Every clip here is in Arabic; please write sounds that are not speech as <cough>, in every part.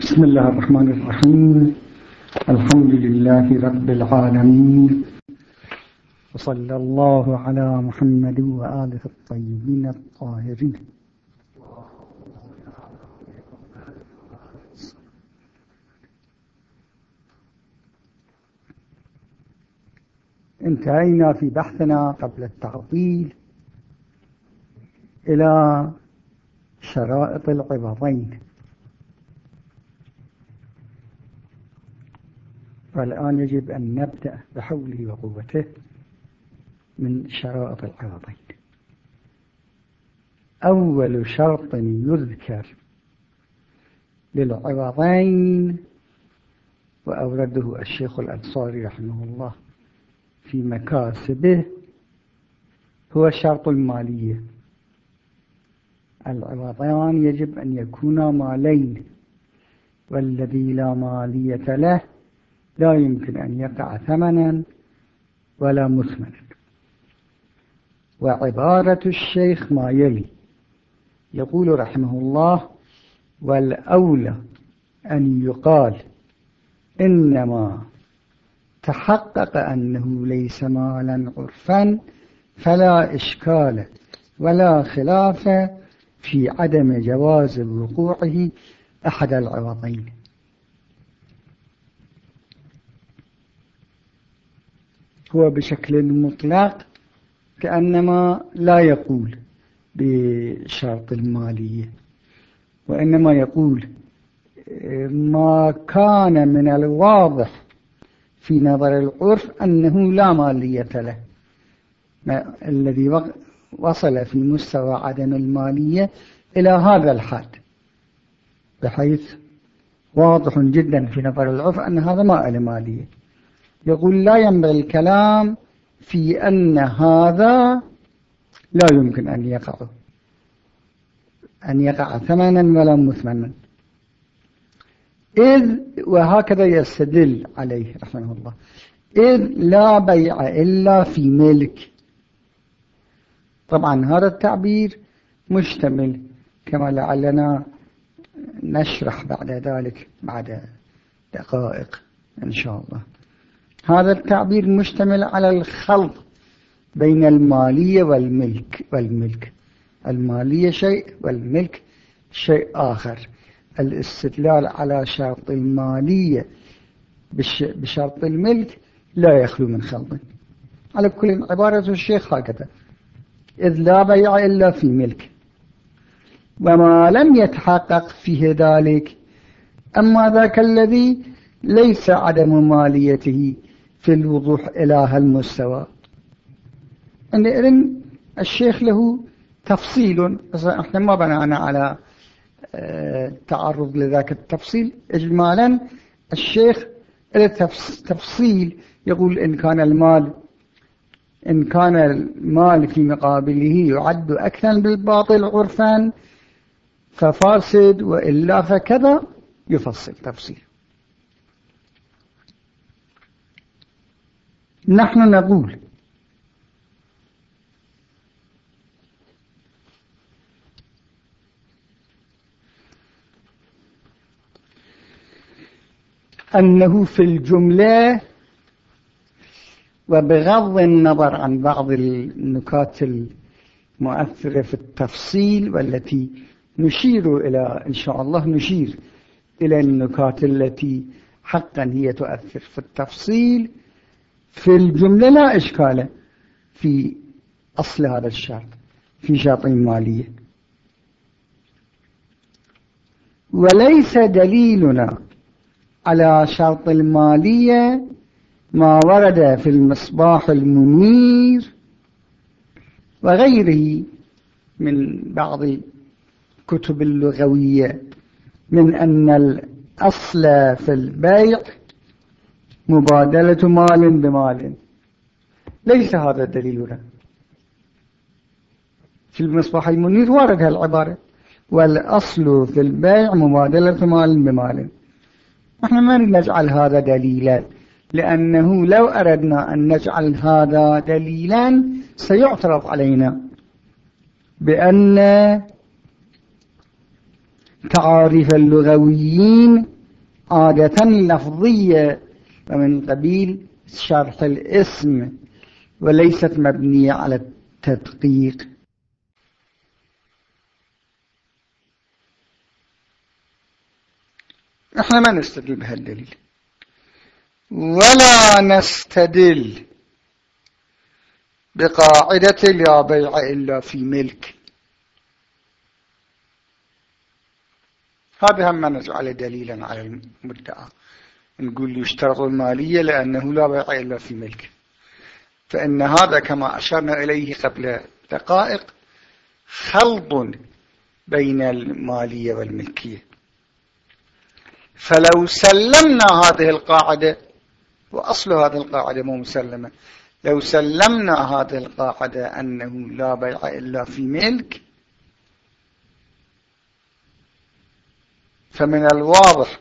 بسم الله الرحمن الرحيم. الحمد لله رب العالمين. وصلى الله على محمد وآله الطيبين الطاهرين. انتهينا في بحثنا قبل التعطيل إلى شرائط العبضين والآن يجب أن نبدأ بحوله وقوته من شرائط العبضين أول شرط يذكر للعوضين وأورده الشيخ الأنصاري رحمه الله في مكاسبه هو الشرط المالية. العوضان يجب أن يكونا مالين والذي لا مالية له لا يمكن أن يقع ثمنا ولا مثمنا. وعبارة الشيخ ما يلي. يقول رحمه الله والأولى أن يقال إنما تحقق أنه ليس مالا عرفا فلا إشكال ولا خلاف في عدم جواز وقوعه أحد العوضين هو بشكل مطلق كأنما لا يقول بشرط المالية وإنما يقول ما كان من الواضح في نظر العرف أنه لا مالية له. الذي وصل في مستوى عدم المالية إلى هذا الحد بحيث واضح جدا في نظر العرف أن هذا ما له مالية. يقول لا ينبغي الكلام في أن هذا لا يمكن أن يقع. أن يقع ثمنا ولا مثمنا. إذ وهكذا يستدل عليه رحمه الله. إذ لا بيع إلا في ملك. طبعا هذا التعبير مشتمل كما لعلنا نشرح بعد ذلك بعد دقائق إن شاء الله. هذا التعبير مشتمل على الخلط بين المالية والملك والملك. المالية شيء والملك شيء آخر. الاستدلال على شرط المالية بشرط الملك لا يخلو من خلط. على كل عبارة الشيخ هكذا. إذ لا بيع إلا في ملك. وما لم يتحقق فيه ذلك. أما ذاك الذي ليس عدم ماليته في الوضوح إلى هالمستوى. عندئذ الشيخ له تفصيل إحنا ما بنانا على آه، تعرض لذاك التفصيل. إجمالا الشيخ له تفصيل يقول إن كان المال إن كان المال في مقابله يعد أكثر بالباطل عرفا ففاسد وإلا فكذا يفصل تفصيل. نحن نقول. أنه في الجملة وبغض النظر عن بعض النكات المؤثرة في التفصيل والتي نشير إلى إن شاء الله نشير إلى النكات التي حقا هي تؤثر في التفصيل في الجملة لا إشكال في أصل هذا الشرط في شرط المالية وليس دليلنا على شرط المالية ما ورد في المصباح المنير وغيره من بعض الكتب اللغوية من أن الأصل في البيع مبادلة مال بمال. ليس هذا دليلنا في المصباح المنير ورد هالعبارة. والأصل في البيع مبادلة مال بمال. نحن ما نجعل هذا دليلا لأنه لو أردنا أن نجعل هذا دليلا سيعترض علينا. بأن تعاريف اللغويين عادة لفظية ومن قبيل شرح الاسم وليست مبنية على التدقيق. إحنا ما نستدل بهالدليل ولا نستدل بقاعدة لا بيع إلا في ملك. هذا هم نجعل دليلا على المدعى. نقول يشترط المالية لأنه لا بيع إلا في ملك. فإن هذا كما أشرنا إليه قبل دقائق خلط بين المالية والملكية. فلو سلمنا هذه القاعدة وأصل هذه القاعدة مو مسلمة لو سلمنا هذه القاعدة أنه لا بيع إلا في ملك فمن الواضح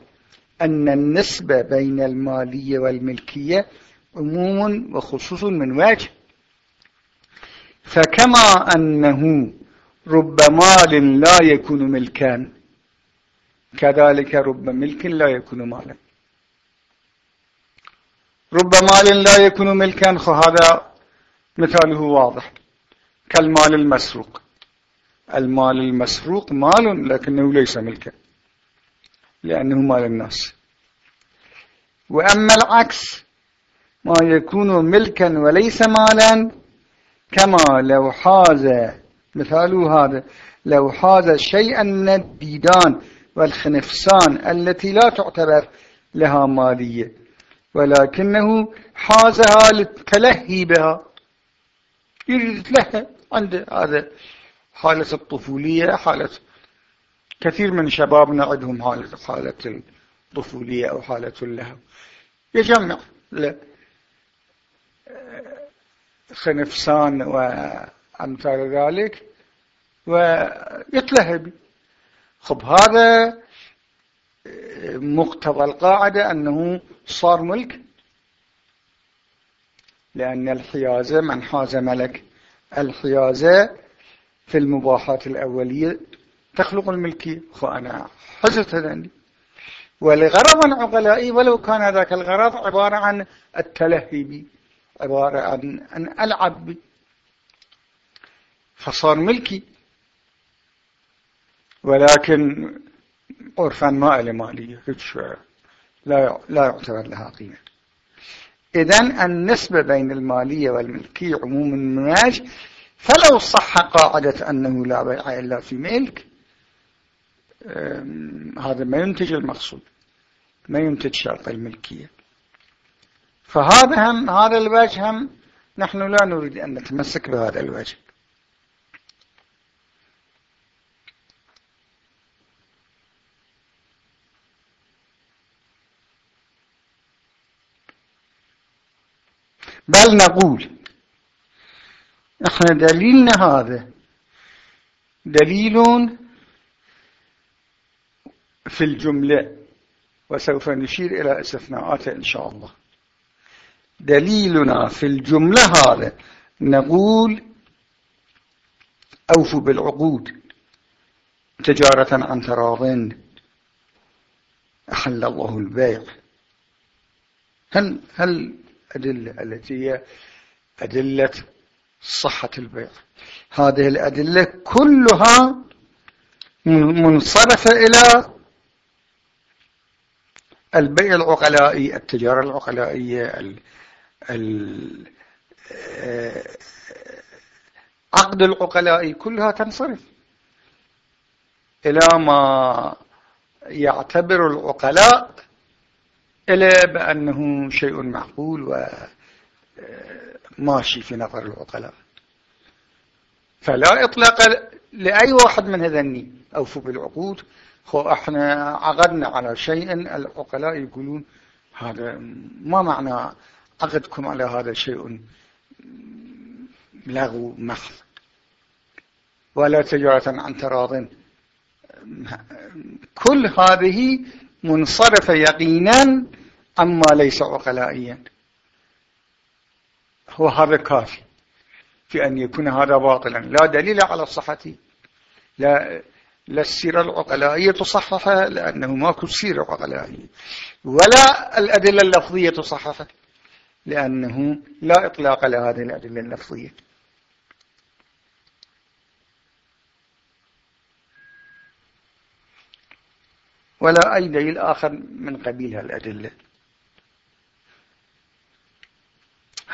أن النسبة بين المالية والملكية عموم وخصوص من وجه فكما أنه رب مال لا يكون ملكا كذلك رب ملك لا يكون مالا. رب مال لا يكون ملكا فهذا مثاله واضح. كالمال المسروق. المال المسروق مال لكنه ليس ملكا. لأنه مال الناس. وأما العكس ما يكون ملكا وليس مالا كما لو حاز مثاله هذا لو حاز شيئا من الديدان والخنفسان التي لا تعتبر لها مالية ولكنه حازها للتلهي بها. يريد لها عند هذا حالة الطفولية حالة كثير من شبابنا عندهم حالة, الطفولية أو حالة اللهو. يجمع خنفسان وأمثال ذلك ويتلهب خب هذا مقتضى القاعدة أنه صار ملك. لأن الحيازة من حاز ملك الحيازة في المباحات الأولية تخلق الملكية. فأنا حزت هذا ولغرض عقلائي ولو كان ذاك الغرض عبارة عن التلهي بي عبارة عن أن ألعب بي. فصار ملكي. ولكن عرفا ما له مالية لا لا يعتبر لها قيمة. إذن النسبة بين المالية والملكية عموما مناج فلو صح قاعدة أنه لا بيع إلا في ملك هذا ما ينتج المقصود ما ينتج شرط الملكية. فهذا هم هذا الوجه هم نحن لا نريد أن نتمسك بهذا الوجه. بل نقول إحنا دليلنا هذا دليل في الجملة وسوف نشير إلى استثناءات إن شاء الله. دليلنا في الجملة هذا نقول أوفوا بالعقود. تجارة عن تراض. أحل الله البيع. هل, هل أدلة التي هي أدلة صحة البيع؟ هذه الأدلة كلها منصرفة إلى البيع العقلائي التجارة العقلائية عقد العقلائي كلها تنصرف. إلى ما يعتبر العقلاء إلى بأنه شيء معقول وماشي في نظر العقلاء. فلا إطلاق لأي واحد من هذني أوفوا بالعقود خو إحنا عقدنا على شيء العقلاء يقولون هذا ما معنى عقدكم على هذا شيء؟ لغو محض ولا تجارة عن تراض. كل هذه منصرفة يقينا عما ليس عقلائيا. هو هذا كافي في أن يكون هذا باطلا. لا دليل على الصحة لا لا السيرة العقلائية تصححه لأنه ماكو سيرة عقلائية. ولا الأدلة اللفظية تصححه لأنه لا إطلاق لهذه الأدلة اللفظية. ولا أي دليل آخر من قبيل الأدلة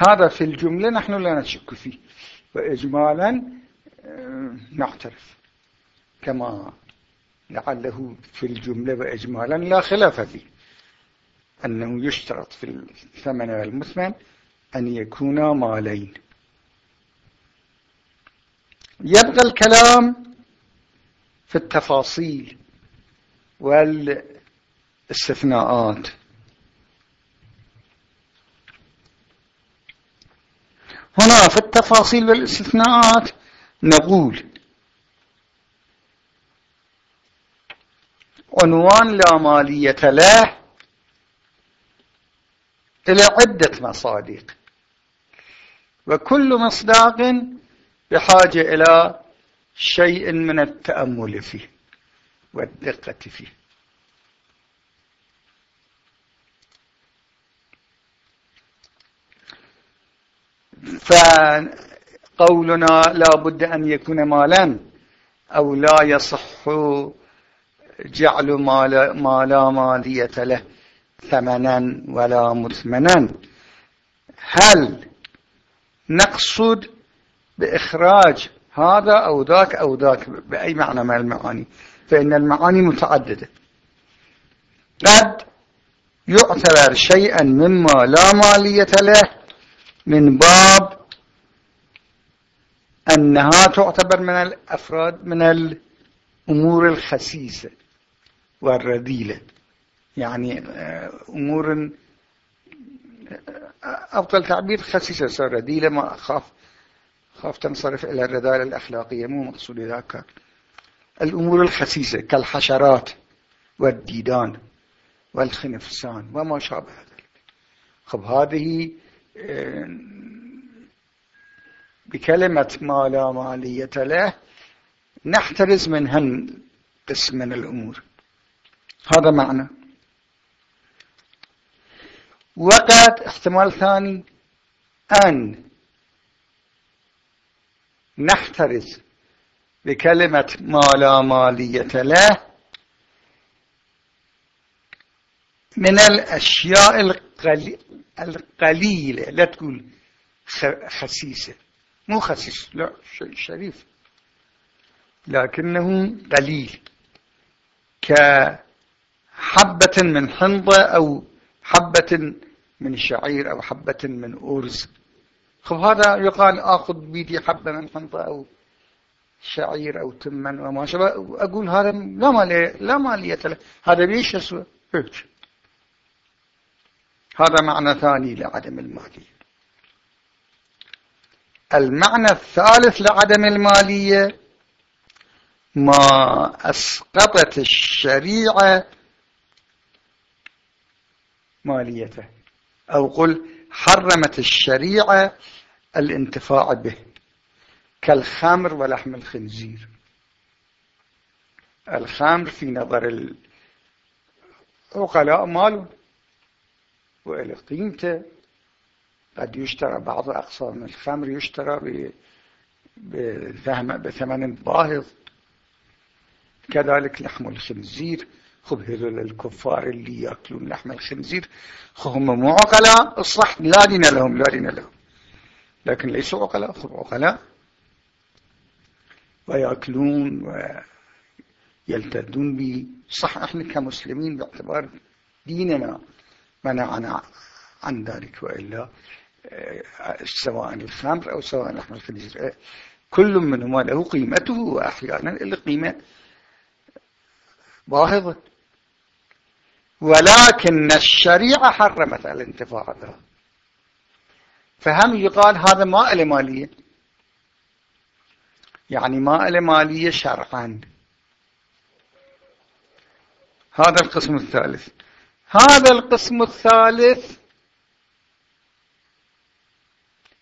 هذا في الجملة نحن لا نشك فيه. وإجمالا آه، نعترف. كما لعله في الجملة وإجمالا لا خلاف فيه أنه يشترط في الثمن والمثمن أن يكونا مالين. يبقى الكلام في التفاصيل والاستثناءات. هنا في التفاصيل والاستثناءات نقول عنوان لا مالية له إلى عدة مصادق. وكل مصداق بحاجة إلى شيء من التأمل فيه والدقة فيه. فقولنا لا بد أن يكون مالا أو لا يصح جعل ما لا مالية له ثمنا ولا مثمنا هل نقصد بإخراج هذا أو ذاك أو ذاك؟ بأي معنى من المعاني؟ فإن المعاني متعددة. قد يعتبر شيئا مما لا مالية له من باب أنها تعتبر من الأفراد من الأمور الخسيسة. والرذيلة. يعني آه، أمور آه، أفضل تعبير خسيسة صار رذيلة ما أخاف خاف تنصرف إلى الرذالة الأخلاقية مو مقصود ذاك الأمور الخسيسة كالحشرات والديدان والخنفسان وما شابه ذلك. خب هذه آه، بكلمة ما لا مالية له نحترز من هن قسم من الأمور. هذا معنى. وقد احتمال ثاني أن نحترز بكلمة ما لا مالية له من الأشياء القليلة لا تقول خسيسة. مو خسيس لا شيء شريف. لكنه قليل. كحبة من حنطة أو حبة من شعير أو حبة من أرز. خب هذا يقال أخذ بيدي حبة من حنطة أو شعير أو تمن وما شابه. أقول هذا لا مالية لا مالية له. هذا بيش يسوى؟ هذا معنى ثاني لعدم المالية. المعنى الثالث لعدم المالية ما أسقطت الشريعة ماليته. أو قل حرمت الشريعة الانتفاع به كالخمر ولحم الخنزير. الخمر في نظر العقلاء مال وإلى قيمته. قد يشترى بعض أقسام الخمر يشترى بثمن باهظ. كذلك لحم الخنزير. خب هذول الكفار اللي يأكلون لحم الخنزير. هم مو عقلاء الصح لا دين لهم لا دين لهم. لكن ليسوا عقلاء خب عقلاء. ويأكلون ويلتدون به صح إحنا كمسلمين باعتبار ديننا منعنا عن ذلك وإلا آه، سواء الخمر أو سواء لحم الخنزير. آه، كل منهما له قيمته وأحيانا القيمة باهظة. ولكن الشريعة حرمت الانتفاع بها فهم يقال هذا ما مالية. يعني ما مالية شرعا. هذا القسم الثالث. هذا القسم الثالث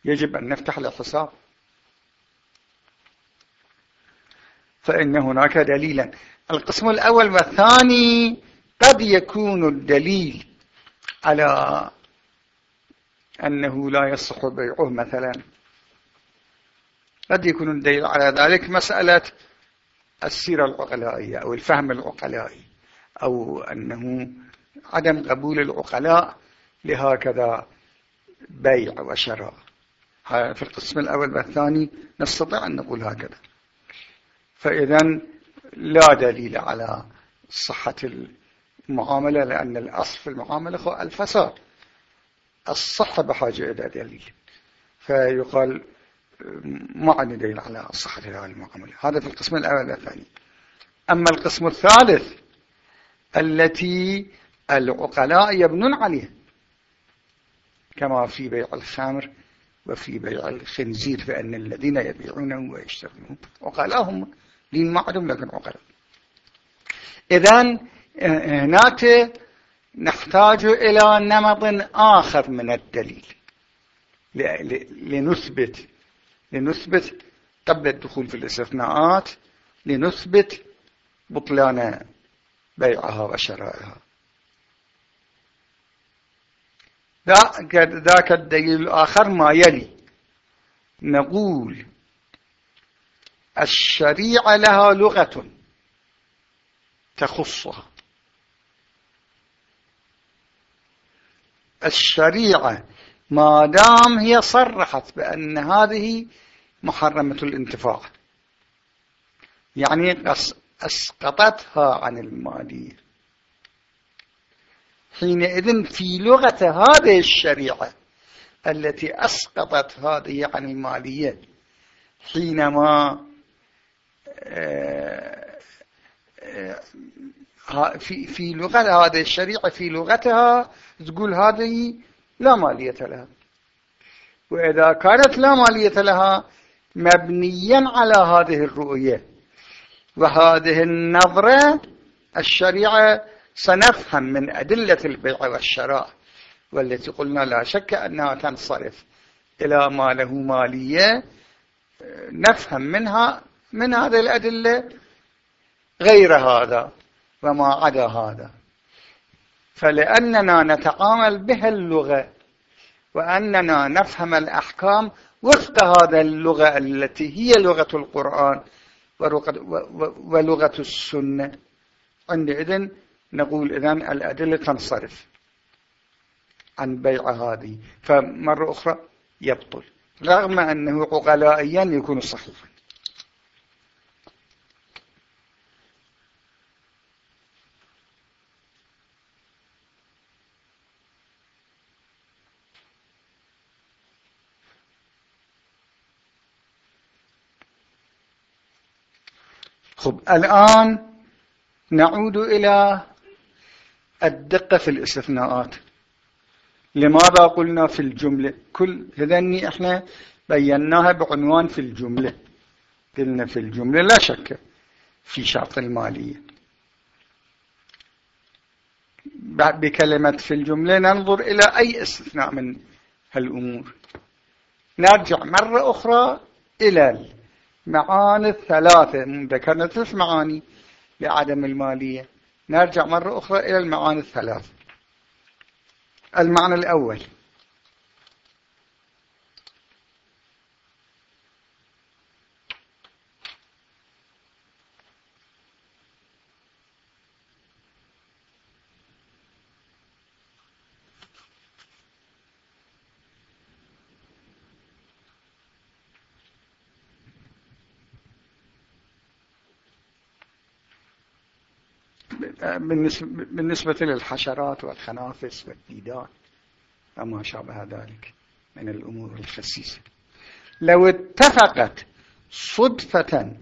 يجب أن نفتح الحساب فإن هناك دليلا. القسم الأول والثاني قد يكون الدليل على أنه لا يصح بيعه مثلا. قد يكون الدليل على ذلك مسألة السيرة العقلائية أو الفهم العقلائي أو أنه عدم قبول العقلاء لهكذا بيع وشراء. في القسم الأول والثاني نستطيع أن نقول هكذا. فإذا لا دليل على صحة المعاملة لأن الأصل في المعاملة هو الفساد. الصحة بحاجة إلى دليل. فيقال ما عندي دليل على صحة هذه المعاملة. هذا في القسم الأول والثاني أما القسم الثالث التي العقلاء يبنون عليه كما في بيع الخمر وفي بيع الخنزير فأن الذين يبيعونه ويشترونه عقلاءهم دين معدوم لكن عقلاء. إذن هناك نحتاج إلى نمط آخر من الدليل لنثبت لنثبت قبل الدخول في الاستثناءات لنثبت بطلان بيعها وشرائها. ذاك الدليل الآخر ما يلي. نقول الشريعة لها لغة تخصها. الشريعة. ما دام هي صرحت بأن هذه محرمة الانتفاع. يعني أسقطتها عن المالية حينئذ في لغة هذه الشريعة التي أسقطت هذه عن المالية حينما آه، آه، في في لغة هذه الشريعة في لغتها تقول هذه لا مالية لها. وإذا كانت لا مالية لها مبنيا على هذه الرؤية. وهذه النظرة الشريعة سنفهم من أدلة البيع والشراء والتي قلنا لا شك أنها تنصرف إلى ما له مالية. نفهم منها من هذه الأدلة غير هذا. وما عدا هذا. فلأننا نتعامل بها اللغة وأننا نفهم الأحكام وفق هذا اللغة التي هي لغة القرآن ولغة السنة. عندئذ نقول إذن الأدلة تنصرف عن بيع هذه. فمرة أخرى يبطل رغم أنه عقلائيا يكون صحيحا. خب الآن نعود إلى الدقة في الاستثناءات. لماذا قلنا في الجملة؟ كل هذني إحنا بيناها بعنوان في الجملة. قلنا في الجملة لا شك في شرط المالية. بكلمة في الجملة ننظر إلى أي استثناء من هالأمور. نرجع مرة أخرى إلى المعاني الثلاثة ذكرنا ثلاث معاني لعدم المالية. نرجع مرة أخرى إلى المعاني الثلاث المعنى الأول. بالنسبة للحشرات والخنافس والديدان وما شابه ذلك من الأمور الخسيسة. لو اتفقت صدفة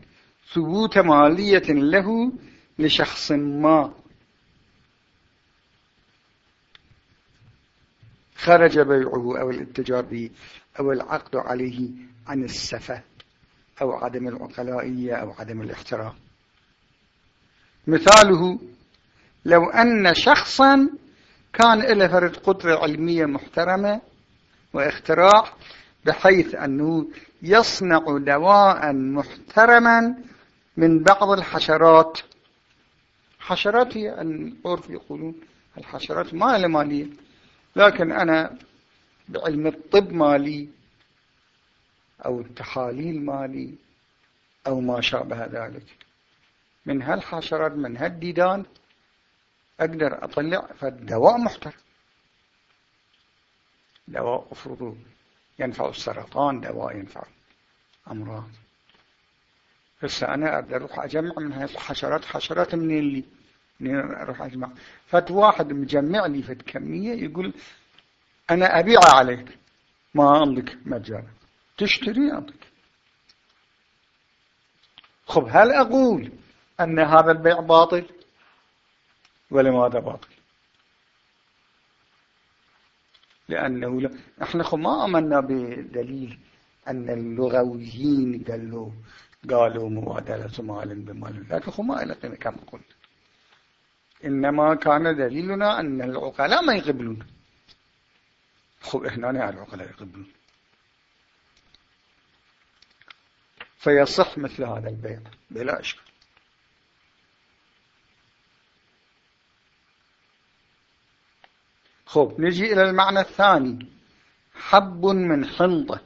ثبوت مالية له لشخص ما خرج بيعه أو الاتجار به أو العقد عليه عن السفة أو عدم العقلائية أو عدم الاحترام. مثاله لو أن شخصا كان له فرد قدرة علمية محترمة واختراع بحيث أنه يصنع دواء محترما من بعض الحشرات. حشرات هي العرف يقولون الحشرات ما لها مالية لكن أنا بعلم الطب مالي أو التحاليل مالي أو ما شابه ذلك. من هالحشرات من هالديدان أقدر أطلع فالدواء محترم. دواء أفرضه ينفع السرطان دواء ينفع أمراض هسه أنا أقدر أروح أجمع من هالحشرات حشرات من اللي من أروح أجمع؟ فت واحد مجمع لي فت كمية يقول أنا أبيع عليك ما أملك مجانا. تشتري أعطيك. خب هل أقول أن هذا البيع باطل ولماذا باطل. لأنه نحن ما أمنا بدليل أن اللغويين قالوا قالوا مبادلة مال بمال. لكن ما إلى كما قلت. إنما كان دليلنا أن العقلاء ما يقبلون. خب إحنا العقلاء يقبلون. فيصح مثل هذا البيع. بلا إشكال. خب نجي إلى المعنى الثاني. حب من حنطة.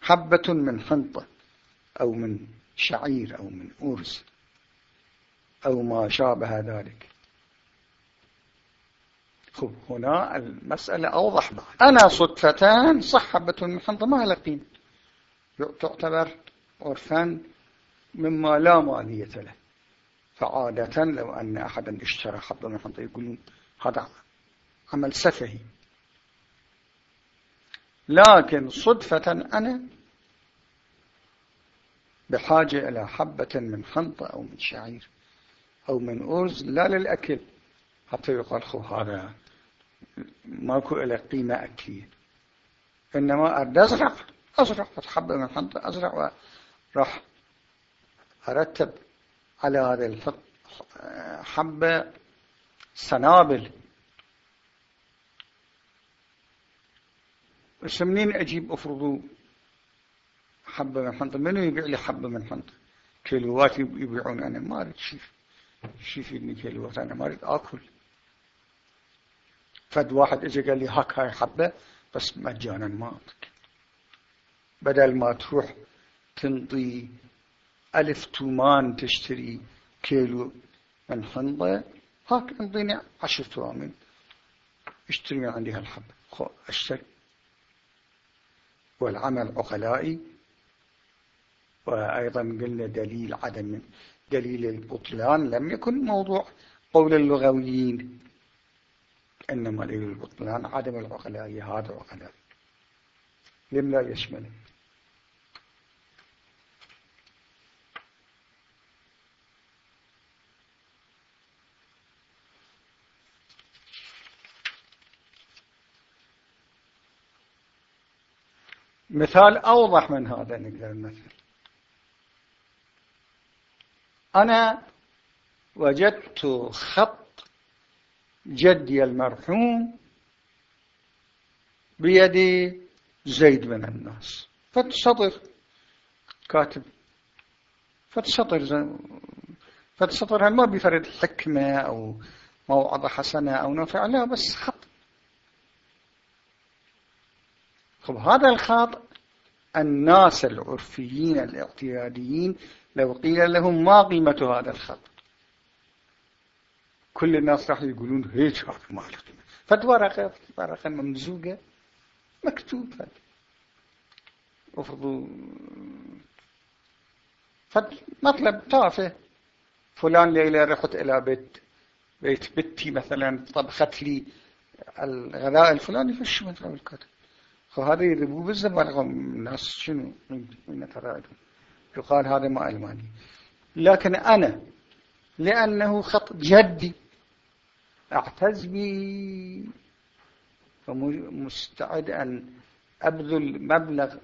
حبة من حنطة. أو من شعير أو من أرز. أو ما شابه ذلك. خب هنا المسألة أوضح بعد أنا صدفة صح حبة من حنطة ما لقين تعتبر عرفا مما لا مالية له. فعادة لو أن أحدا اشترى حبة من حنطة يقولون هذا عمل سفهي. لكن صدفة أنا بحاجة إلى حبة من حنطة أو من شعير أو من أرز لا للأكل. حتى يقال خو هذا ماكو إلى قيمة أكلية إنما أرد أزرع أزرع حبة من حنطة أزرع وراح أرتب على هذا الحب حبة سنابل. بس منين أجيب أفرضوا حبة من حنطة؟ منو يبيع لي حبة من حنطة؟ كيلوات يبيعون أنا ما أريد شيء. شيء فيني كيلوات أنا ما أريد أكل. فد واحد إجا قال لي هاك هاي حبة بس مجانا ما أعطيك. بدل ما تروح تنطي ألف تومان تشتري كيلو من حنطة هاك انطيني عشر توامن اشتري من عندي هالحبة. اشتري. والعمل عقلائي وأيضا قلنا دليل عدم دليل البطلان. لم يكن موضوع قول اللغويين إنما دليل البطلان عدم العقلائي هذا عقلائي لم لا يشمل. مثال أوضح من هذا نقدر المثل أنا وجدت خط جدي المرحوم بيد زيد من الناس. فتسطر كاتب. فتسطر فتسطر ما بفرد حكمة أو موعظة حسنة أو نفع لا بس خط خب هذا الخط الناس العرفيين الاعتياديين لو قيل لهم ما قيمة هذا الخط. كل الناس راح يقولون هيك هذا ما له قيمة. فدورقة ورقة ممزوقة مكتوب فد افرضوا فد مطلب تافه. فلان ليلة رحت إلى بيت بيت بنتي مثلا طبخت لي الغذاء الفلاني فشو من الكتب فهذا يذبوا بالزبالة الناس شنو من ترى يقال هذا ما ألماني. لكن أنا لأنه خط جدي. أعتز به فمستعد أن أبذل مبلغ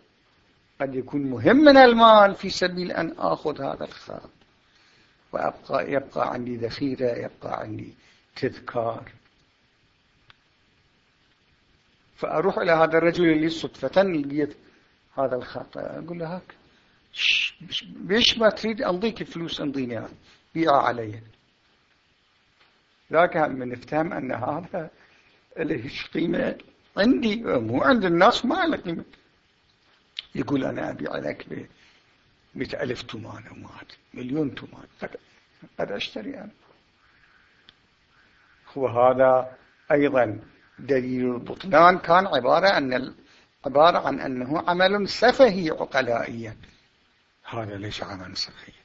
قد يكون مهم من المال في سبيل أن أخذ هذا الخط. وأبقى يبقى عندي ذخيرة يبقى عندي تذكار. فأروح إلى هذا الرجل اللي صدفة لقيت هذا الخط أقول له هاك بيش ما تريد أنضيك فلوس أنضيني بيع علي. ذاك من نفتهم أن هذا له قيمة؟ عندي مو عند الناس ما له قيمة. يقول أنا أبيع لك ب مئة ألف تومان ومات مليون تومان. قد أشتري أنا. وهذا أيضا دليل البطلان كان عبارة أن عبارة عن أنه عمل سفهي عقلائيا. هذا ليس عملا سفهيا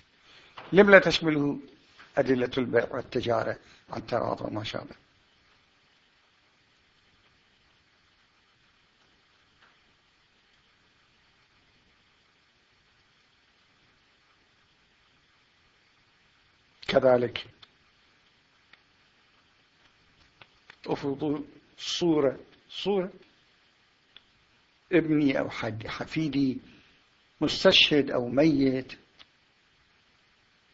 لم لا تشمله أدلة البيع والتجارة عن تراض وما شابه. كذلك. أفرضوا صورة صورة ابني أو حد حفيدي مستشهد أو ميت.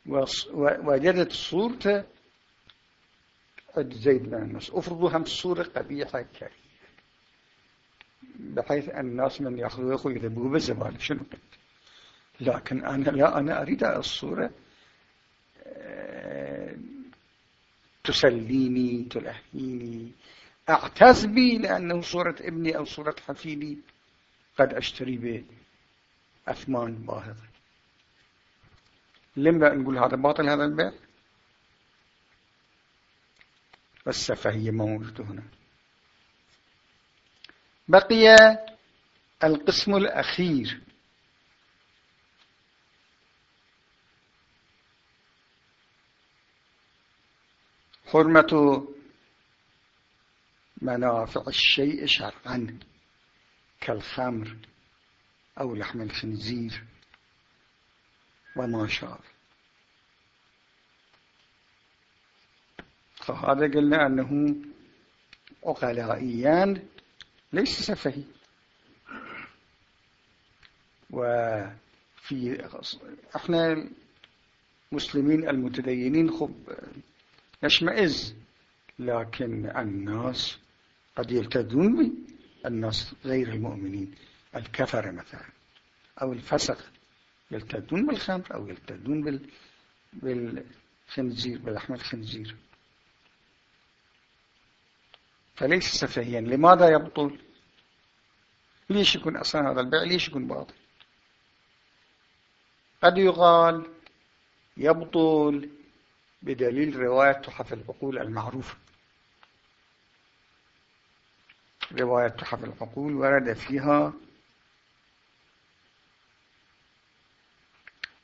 ووجدت صورته عند زيد بن الناس افرضوا هم صورة قبيحة كريهة بحيث أن الناس من يأخذوا يذبوه بالزبالة شنو لكن أنا لا أنا أريد الصورة آه، تسليني تلهيني أعتز بي لأنه صورة ابني أو صورة حفيدي قد أشتري بأثمان باهظة. لما نقول هذا باطل هذا البيع؟ والسفهية موجودة هنا. بقي القسم الأخير. حرمة منافع الشيء شرعا كالخمر أو لحم الخنزير وما شابه فهذا قلنا أنه عقلائيان ليس سفهي. وفي إحنا المسلمين المتدينين خب نشمئز لكن الناس قد يلتدون الناس غير المؤمنين. الكفر مثلا. أو الفسق. يلتدون بالخمر أو يلتدون بال... بالخنزير بلحم الخنزير. فليس سفهيا لماذا يبطل؟ ليش يكون أصلا هذا البيع؟ ليش يكون باطل؟ قد يقال يبطل بدليل رواية تحف العقول المعروفة. رواية تحف العقول ورد فيها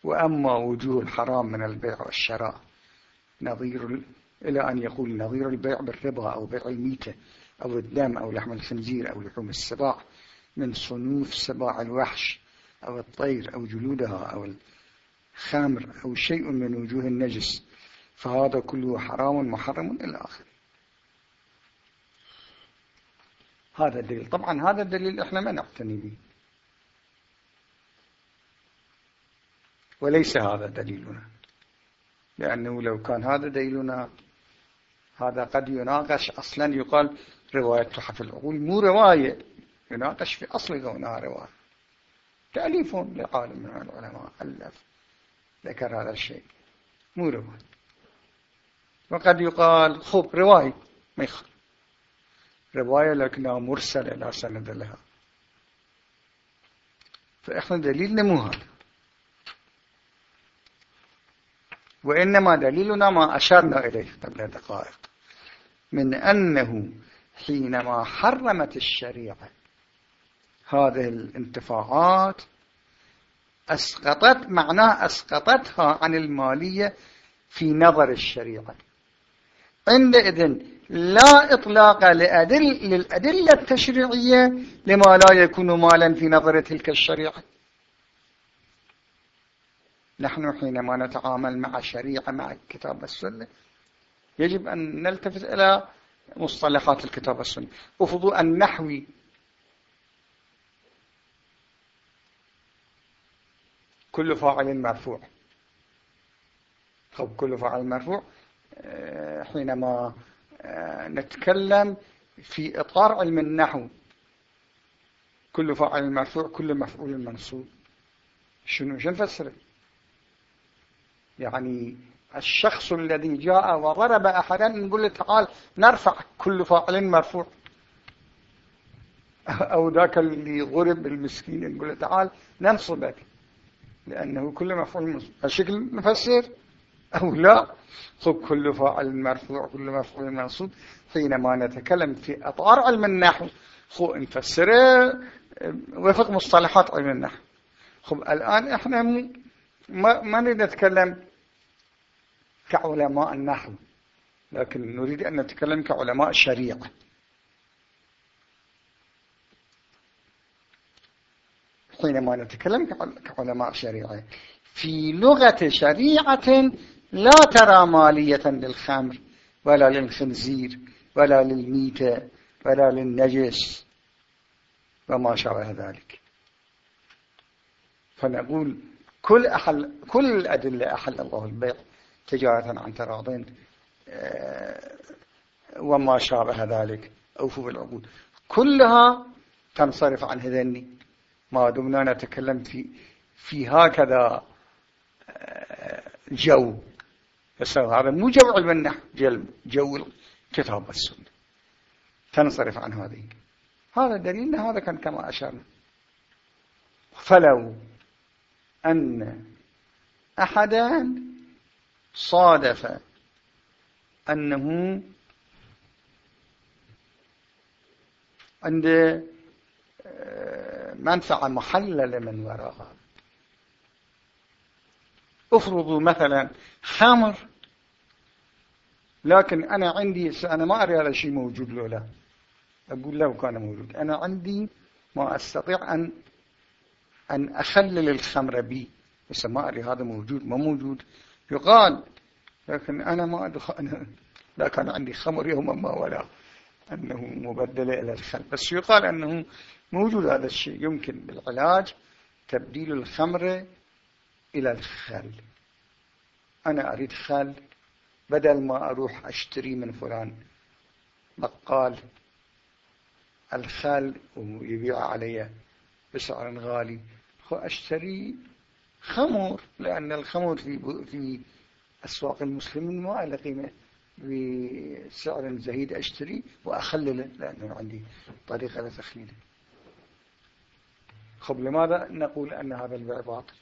وأما وجوه الحرام من البيع والشراء نظير إلى أن يقول نظير البيع بالربا أو بيع الميتة أو الدم أو لحم الخنزير أو لحوم السباع من صنوف سباع الوحش أو الطير أو جلودها أو الخمر أو شيء من وجوه النجس فهذا كله حرام محرم إلى آخره. هذا الدليل. طبعا هذا الدليل إحنا ما نعتني به. وليس هذا دليلنا. لأنه لو كان هذا دليلنا هذا قد يناقش أصلا يقال رواية تحف العقول. مو رواية يناقش في أصل كونها رواية. تأليف لعالم من العلماء ألف ذكر هذا الشيء. مو رواية. وقد يقال خب رواية ما يخل رواية لكنها مرسلة لا سند لها فإحنا دليلنا مو هذا وإنما دليلنا ما أشرنا إليه. قبل دقائق. من أنه حينما حرمت الشريعة هذه الانتفاعات أسقطت معناه أسقطتها عن المالية في نظر الشريعة. عندئذ لا إطلاق لأدل للأدلة التشريعية لما لا يكون مالا في نظر تلك الشريعة. نحن حينما نتعامل مع الشريعة مع الكتاب والسنة يجب أن نلتفت إلى مصطلحات الكتاب والسنة أفضوا النحوي كل فاعل مرفوع. خب كل فاعل مرفوع آه، حينما نتكلم في إطار علم النحو. كل فاعل مرفوع كل مفعول منصوب. شنو؟ شنو نفسره يعني الشخص الذي جاء وضرب أحدا نقول له تعال نرفع كل فاعل مرفوع. أو ذاك اللي غرب المسكين نقول له تعال ننصبك لأنه كل مفعول الشكل نفسر؟ أو لا كل فاعل مرفوع كل مفعول منصوب. حينما نتكلم في أطار علم النحو خو نفسره وفق مصطلحات علم النحو. خب الآن إحنا ما, ما نريد نتكلم كعلماء النحو لكن نريد أن نتكلم كعلماء الشريعة. حينما نتكلم كعلماء شريعة في لغة شريعة لا ترى مالية للخمر ولا للخنزير ولا للميتة ولا للنجس وما شابه ذلك. فنقول كل أحل كل الأدلة أحل الله البيع تجارة عن تراضين آه، وما شابه ذلك. أوفوا بالعقود كلها تنصرف عن هذني. ما دمنا نتكلم في في هكذا آه، جو. بس هذا مو جو علم النحو جو الكتاب والسنة. تنصرف عن هذه. هذا دليل هذا كان كما أشرنا. فلو أن أحدا صادف أنه عند آه، منفعة محللة من وراءها افرضوا مثلا خمر لكن أنا عندي أنا ما أرى هذا الشيء موجود له لا. أقول لو كان موجود. أنا عندي ما أستطيع أن أن أخلل الخمر بي. بس ما أري هذا موجود ما موجود. يقال لكن أنا ما أدخل <laughs> لا كان عندي خمر يوما ما ولا أنه مبدل إلى الخل بس يقال أنه موجود هذا الشيء. يمكن بالعلاج تبديل الخمر إلى الخل أنا أريد خل بدل ما أروح أشتري من فلان. بقال الخل ويبيع علي بسعر غالي. أشتري خمر لأن الخمر في في أسواق المسلمين ما له قيمة. بسعر زهيد أشتري وأخلله لأنه عندي طريقة لتخليله. خب لماذا نقول أن هذا البيع باطل؟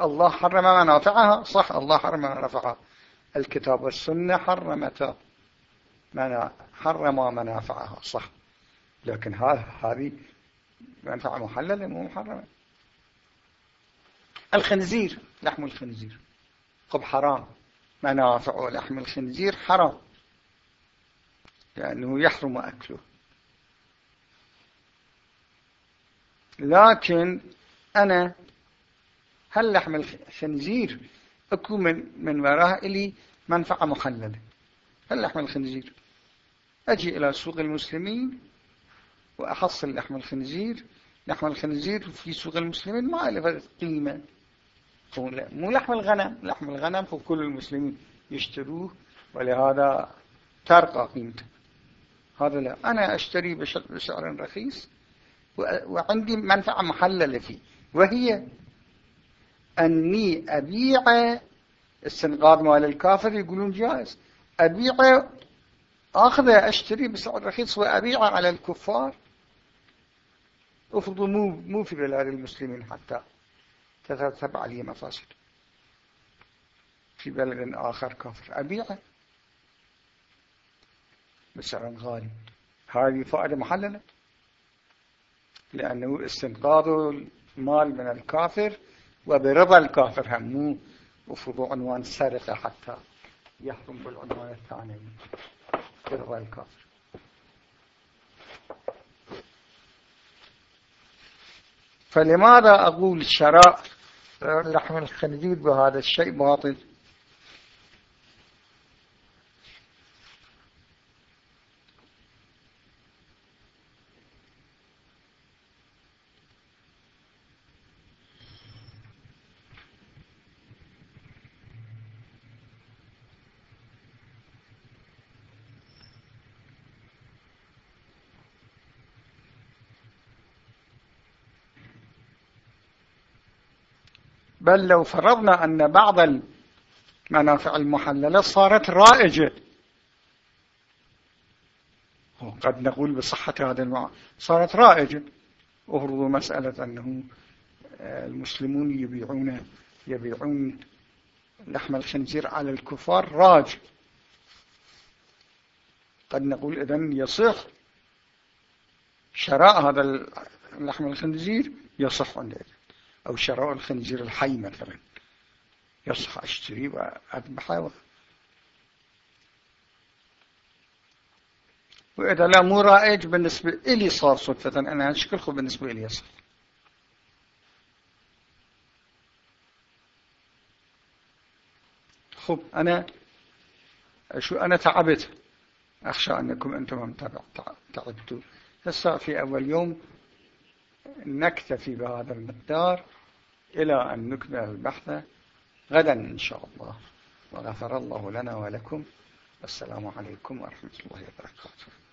الله حرم منافعها صح الله حرم منافعها الكتاب والسنة حرمتا حرم منافعها. صح. لكن هذه منفعة محللة مو محرمة. الخنزير لحم الخنزير. طب حرام. منافع لحم الخنزير حرام. لأنه يحرم أكله. لكن أنا هل لحم الخنزير أكو من, من وراها إلي منفعة محللة هل لحم الخنزير؟ أجي إلى سوق المسلمين وأحصل لحم الخنزير. لحم الخنزير في سوق المسلمين ما له قيمة. مو لحم الغنم. لحم الغنم كل المسلمين يشتروه ولهذا ترقى قيمته. هذا لا. أنا أشتري بسعر رخيص وعندي منفعة محللة فيه وهي أني أبيع استنقاذ مال الكافر يقولون جائز. أبيع أخذ أشتري بسعر رخيص وأبيع على الكفار. افرضوا مو مو في بلاد المسلمين حتى تترتب عليه مفاسد. في بلد آخر كافر أبيعه بسعر غالي. هذه فائدة محللة. لأنه استنقاذ المال من الكافر وبرضا الكافر هم مو وفضوا عنوان سرقة حتى يحكم بالعنوان الثاني برضا الكافر. فلماذا أقول شراء لحم الخنزير بهذا الشيء باطل؟ بل لو فرضنا أن بعض المنافع المحللة صارت رائجة. قد نقول بصحة هذا المعنى صارت رائجة. أفرضوا مسألة أنه آه، المسلمون يبيعون يبيعون لحم الخنزير على الكفار راج. قد نقول إذن يصح شراء هذا اللحم الخنزير يصح عندئذ أو شراء الخنزير الحي مثلا. يصح أشتري وأذبحه وإذا لا مو رائج بالنسبة إلي صار صدفة. أنا هالشكل بالنسبة إلي يصح خب أنا شو أنا تعبت. أخشى أنكم أنتم تعبتوا. هسه في أول يوم نكتفي بهذا المقدار. إلى أن نكمل البحث غدا إن شاء الله. وغفر الله لنا ولكم. السلام عليكم ورحمة الله وبركاته.